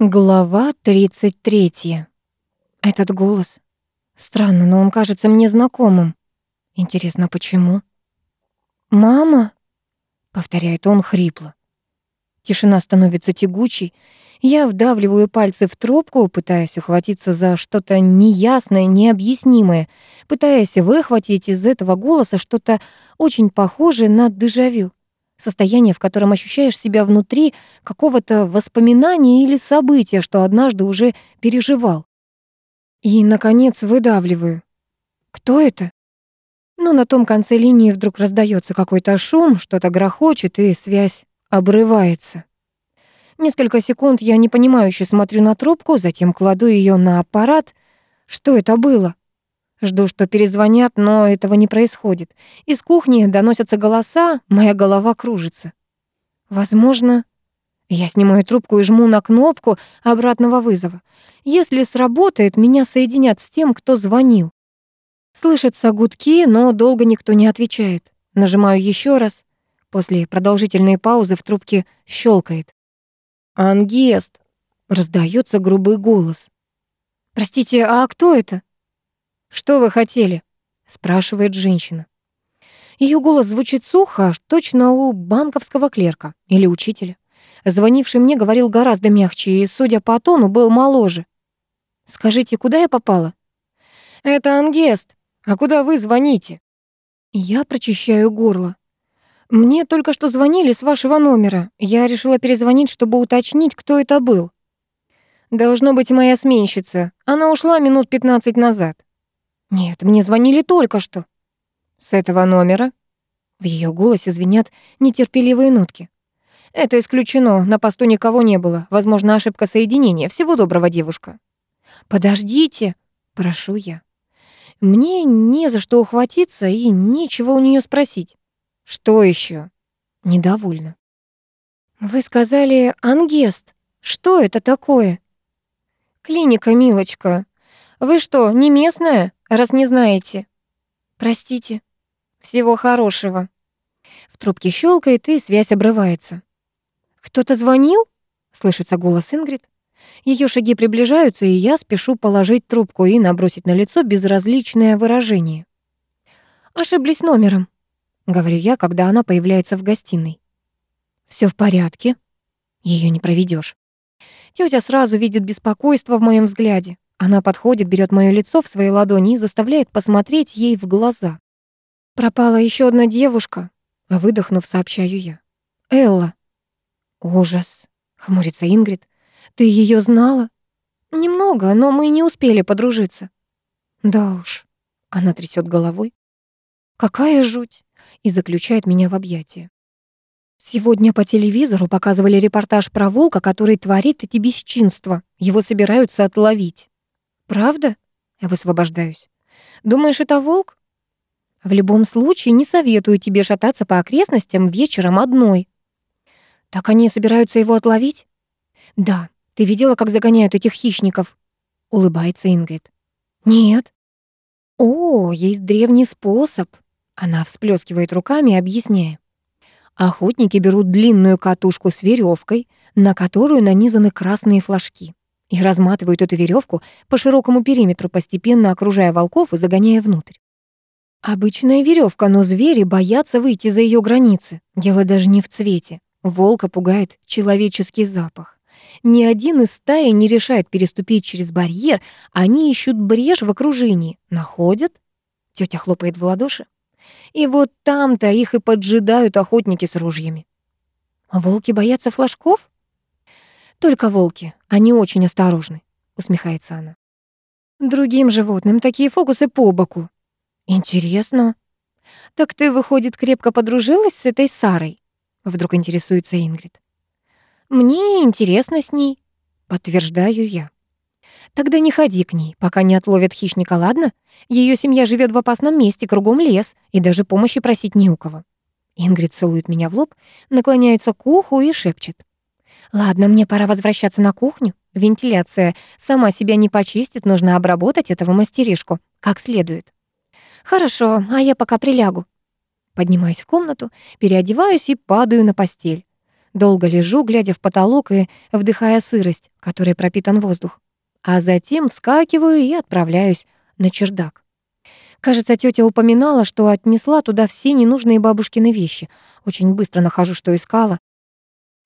Глава 33. Этот голос. Странно, но он кажется мне знакомым. Интересно, почему? «Мама?» — повторяет он хрипло. Тишина становится тягучей. Я вдавливаю пальцы в трубку, пытаясь ухватиться за что-то неясное, необъяснимое, пытаясь выхватить из этого голоса что-то очень похожее на дежавю. Состояние, в котором ощущаешь себя внутри какого-то воспоминания или события, что однажды уже переживал. И, наконец, выдавливаю. Кто это? Но на том конце линии вдруг раздается какой-то шум, что-то грохочет, и связь обрывается. Несколько секунд я непонимающе смотрю на трубку, затем кладу ее на аппарат. Что это было? Жду, что перезвонят, но этого не происходит. Из кухни доносятся голоса, моя голова кружится. Возможно, я снимаю трубку и жму на кнопку обратного вызова. Если сработает, меня соединят с тем, кто звонил. Слышатся гудки, но долго никто не отвечает. Нажимаю еще раз. После продолжительной паузы в трубке щелкает. «Ангест!» — раздается грубый голос. «Простите, а кто это?» «Что вы хотели?» — спрашивает женщина. Ее голос звучит сухо, точно у банковского клерка или учителя. Звонивший мне говорил гораздо мягче и, судя по тону, был моложе. «Скажите, куда я попала?» «Это Ангест. А куда вы звоните?» Я прочищаю горло. «Мне только что звонили с вашего номера. Я решила перезвонить, чтобы уточнить, кто это был». «Должно быть моя сменщица. Она ушла минут пятнадцать назад». «Нет, мне звонили только что». «С этого номера?» В ее голосе звенят нетерпеливые нотки. «Это исключено, на посту никого не было. Возможно, ошибка соединения. Всего доброго, девушка». «Подождите», — прошу я. Мне не за что ухватиться и нечего у нее спросить. «Что еще? Недовольна. «Вы сказали «ангест». Что это такое?» «Клиника, милочка. Вы что, не местная?» Раз не знаете. Простите. Всего хорошего. В трубке щелкает, и связь обрывается. Кто-то звонил? Слышится голос Ингрид. Ее шаги приближаются, и я спешу положить трубку и набросить на лицо безразличное выражение. «Ошиблись номером», — говорю я, когда она появляется в гостиной. Все в порядке. Ее не проведешь. Тетя сразу видит беспокойство в моем взгляде. Она подходит, берет моё лицо в свои ладони и заставляет посмотреть ей в глаза. «Пропала еще одна девушка», — выдохнув, сообщаю я. «Элла». «Ужас», — хмурится Ингрид. «Ты ее знала?» «Немного, но мы не успели подружиться». «Да уж», — она трясет головой. «Какая жуть!» и заключает меня в объятия. Сегодня по телевизору показывали репортаж про волка, который творит эти бесчинства. Его собираются отловить. Правда? Я высвобождаюсь. Думаешь, это волк? В любом случае, не советую тебе шататься по окрестностям вечером одной. Так они собираются его отловить? Да. Ты видела, как загоняют этих хищников? Улыбается Ингрид. Нет. О, есть древний способ. Она всплескивает руками, объясняя. Охотники берут длинную катушку с веревкой, на которую нанизаны красные флажки и разматывают эту веревку по широкому периметру, постепенно окружая волков и загоняя внутрь. Обычная веревка, но звери боятся выйти за ее границы. Дело даже не в цвете. Волка пугает человеческий запах. Ни один из стаи не решает переступить через барьер, они ищут брешь в окружении. Находят? Тетя хлопает в ладоши. И вот там-то их и поджидают охотники с ружьями. волки боятся флажков? Только волки, они очень осторожны, усмехается она. Другим животным такие фокусы по боку. Интересно. Так ты, выходит, крепко подружилась с этой Сарой? Вдруг интересуется Ингрид. Мне интересно с ней, подтверждаю я. Тогда не ходи к ней, пока не отловят хищника, ладно? Ее семья живет в опасном месте, кругом лес, и даже помощи просить не у кого. Ингрид целует меня в лоб, наклоняется к уху и шепчет. Ладно, мне пора возвращаться на кухню. Вентиляция сама себя не почистит, нужно обработать этого мастеришку как следует. Хорошо, а я пока прилягу. Поднимаюсь в комнату, переодеваюсь и падаю на постель. Долго лежу, глядя в потолок и вдыхая сырость, которой пропитан воздух. А затем вскакиваю и отправляюсь на чердак. Кажется, тетя упоминала, что отнесла туда все ненужные бабушкины вещи. Очень быстро нахожу, что искала.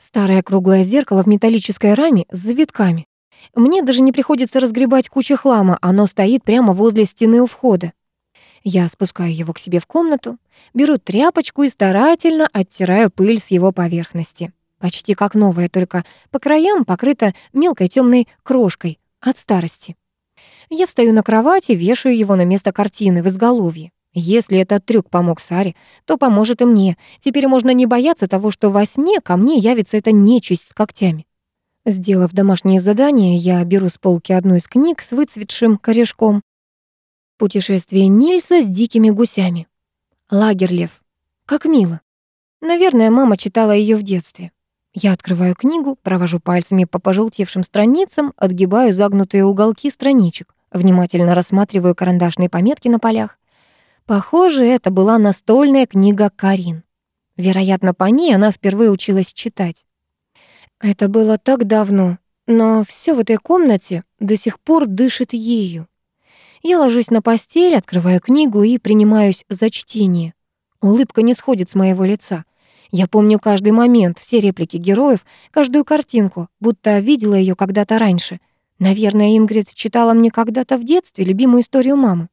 Старое круглое зеркало в металлической раме с завитками. Мне даже не приходится разгребать кучу хлама, оно стоит прямо возле стены у входа. Я спускаю его к себе в комнату, беру тряпочку и старательно оттираю пыль с его поверхности. Почти как новая, только по краям покрыта мелкой темной крошкой от старости. Я встаю на кровати, вешаю его на место картины в изголовье. Если этот трюк помог Саре, то поможет и мне. Теперь можно не бояться того, что во сне ко мне явится эта нечисть с когтями. Сделав домашнее задание, я беру с полки одну из книг с выцветшим корешком. «Путешествие Нильса с дикими гусями». Лагерлев. Как мило. Наверное, мама читала ее в детстве. Я открываю книгу, провожу пальцами по пожелтевшим страницам, отгибаю загнутые уголки страничек, внимательно рассматриваю карандашные пометки на полях. Похоже, это была настольная книга Карин. Вероятно, по ней она впервые училась читать. Это было так давно, но все в этой комнате до сих пор дышит ею. Я ложусь на постель, открываю книгу и принимаюсь за чтение. Улыбка не сходит с моего лица. Я помню каждый момент, все реплики героев, каждую картинку, будто видела ее когда-то раньше. Наверное, Ингрид читала мне когда-то в детстве любимую историю мамы.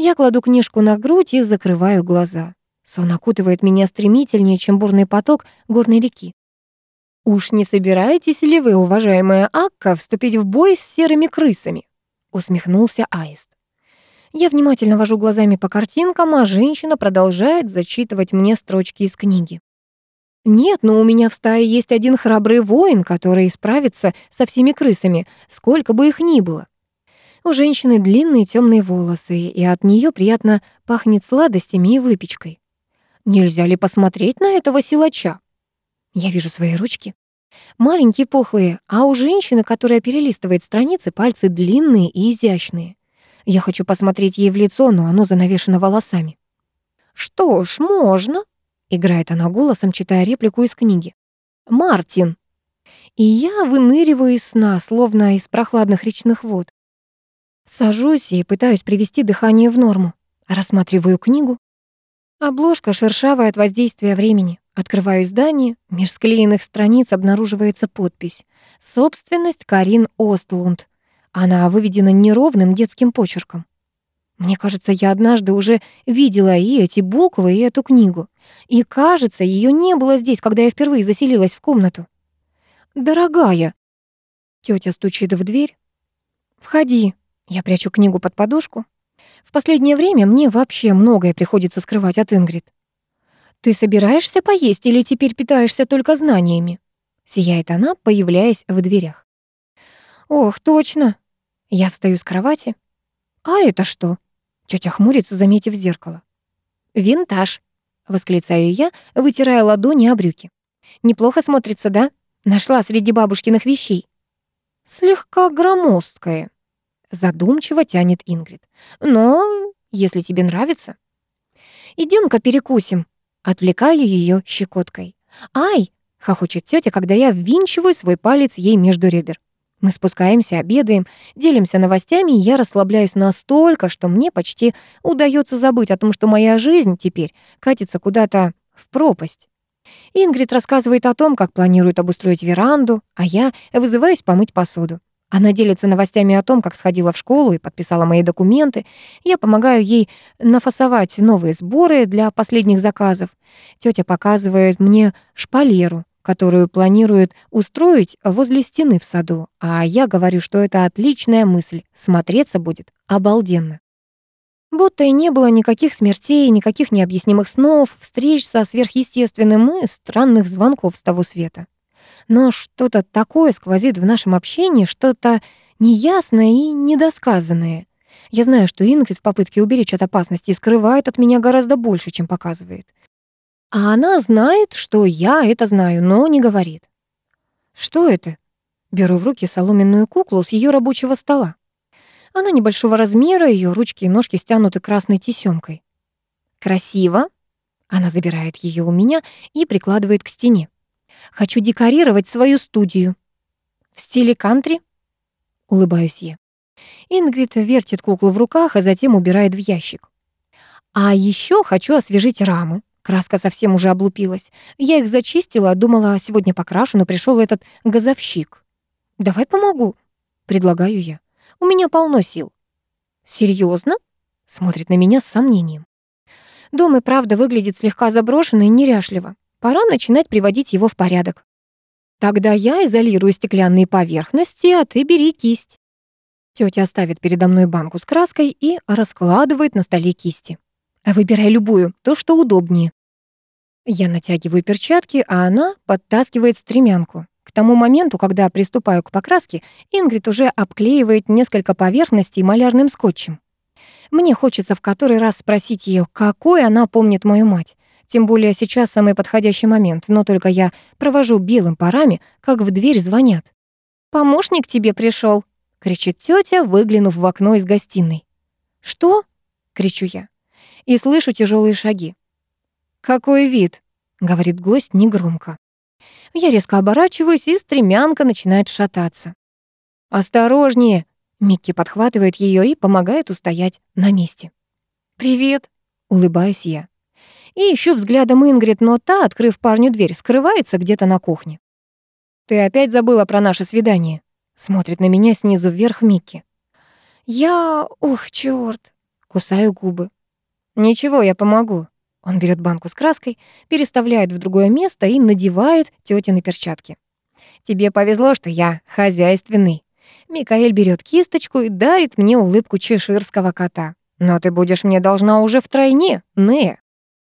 Я кладу книжку на грудь и закрываю глаза. Сон окутывает меня стремительнее, чем бурный поток горной реки. «Уж не собираетесь ли вы, уважаемая Акка, вступить в бой с серыми крысами?» — усмехнулся Аист. Я внимательно вожу глазами по картинкам, а женщина продолжает зачитывать мне строчки из книги. «Нет, но у меня в стае есть один храбрый воин, который справится со всеми крысами, сколько бы их ни было. У женщины длинные темные волосы, и от нее приятно пахнет сладостями и выпечкой. Нельзя ли посмотреть на этого силача? Я вижу свои ручки. Маленькие пухлые, а у женщины, которая перелистывает страницы, пальцы длинные и изящные. Я хочу посмотреть ей в лицо, но оно занавешено волосами. «Что ж, можно», — играет она голосом, читая реплику из книги. «Мартин». И я выныриваю из сна, словно из прохладных речных вод. Сажусь и пытаюсь привести дыхание в норму. Рассматриваю книгу. Обложка шершавая от воздействия времени. Открываю издание. Меж склеенных страниц обнаруживается подпись. «Собственность Карин Остлунд». Она выведена неровным детским почерком. Мне кажется, я однажды уже видела и эти буквы, и эту книгу. И кажется, ее не было здесь, когда я впервые заселилась в комнату. «Дорогая!» Тетя стучит в дверь. «Входи!» Я прячу книгу под подушку. В последнее время мне вообще многое приходится скрывать от Ингрид. «Ты собираешься поесть или теперь питаешься только знаниями?» Сияет она, появляясь в дверях. «Ох, точно!» Я встаю с кровати. «А это что?» Тётя хмурится, заметив зеркало. «Винтаж», — восклицаю я, вытирая ладони о брюки. «Неплохо смотрится, да? Нашла среди бабушкиных вещей». «Слегка громоздкое», — задумчиво тянет Ингрид. «Но если тебе нравится...» «Идём-ка перекусим», — отвлекаю её щекоткой. «Ай!» — хохочет тётя, когда я ввинчиваю свой палец ей между ребер. Мы спускаемся, обедаем, делимся новостями, и я расслабляюсь настолько, что мне почти удается забыть о том, что моя жизнь теперь катится куда-то в пропасть. Ингрид рассказывает о том, как планирует обустроить веранду, а я вызываюсь помыть посуду. Она делится новостями о том, как сходила в школу и подписала мои документы. Я помогаю ей нафасовать новые сборы для последних заказов. Тётя показывает мне шпалеру, которую планирует устроить возле стены в саду, а я говорю, что это отличная мысль, смотреться будет обалденно. Будто и не было никаких смертей, никаких необъяснимых снов, встреч со сверхъестественным и странных звонков с того света. Но что-то такое сквозит в нашем общении, что-то неясное и недосказанное. Я знаю, что Ингрид в попытке уберечь от опасности скрывает от меня гораздо больше, чем показывает. А она знает, что я это знаю, но не говорит. Что это? Беру в руки соломенную куклу с ее рабочего стола. Она небольшого размера, ее ручки и ножки стянуты красной тесемкой. Красиво. Она забирает ее у меня и прикладывает к стене. Хочу декорировать свою студию. В стиле кантри? Улыбаюсь я. Ингрид вертит куклу в руках, а затем убирает в ящик. А еще хочу освежить рамы. Краска совсем уже облупилась. Я их зачистила, думала, сегодня покрашу, но пришел этот газовщик. «Давай помогу», — предлагаю я. «У меня полно сил». Серьезно? смотрит на меня с сомнением. Дом и правда выглядит слегка заброшенно и неряшливо. Пора начинать приводить его в порядок. Тогда я изолирую стеклянные поверхности, а ты бери кисть. Тётя ставит передо мной банку с краской и раскладывает на столе кисти. Выбирай любую, то, что удобнее. Я натягиваю перчатки, а она подтаскивает стремянку. К тому моменту, когда приступаю к покраске, Ингрид уже обклеивает несколько поверхностей малярным скотчем. Мне хочется в который раз спросить ее, какой она помнит мою мать. Тем более сейчас самый подходящий момент, но только я провожу белым парами, как в дверь звонят. «Помощник тебе пришел, кричит тетя, выглянув в окно из гостиной. «Что?» — кричу я. И слышу тяжелые шаги. «Какой вид?» — говорит гость негромко. Я резко оборачиваюсь, и стремянка начинает шататься. «Осторожнее!» — Микки подхватывает ее и помогает устоять на месте. «Привет!» — улыбаюсь я. И ищу взглядом Ингрид, но та, открыв парню дверь, скрывается где-то на кухне. «Ты опять забыла про наше свидание?» Смотрит на меня снизу вверх Микки. «Я... Ох, чёрт!» Кусаю губы. «Ничего, я помогу», он берет банку с краской, переставляет в другое место и надевает тётины перчатки. «Тебе повезло, что я хозяйственный». Микаэль берет кисточку и дарит мне улыбку чеширского кота. «Но ты будешь мне должна уже втройне, Нея».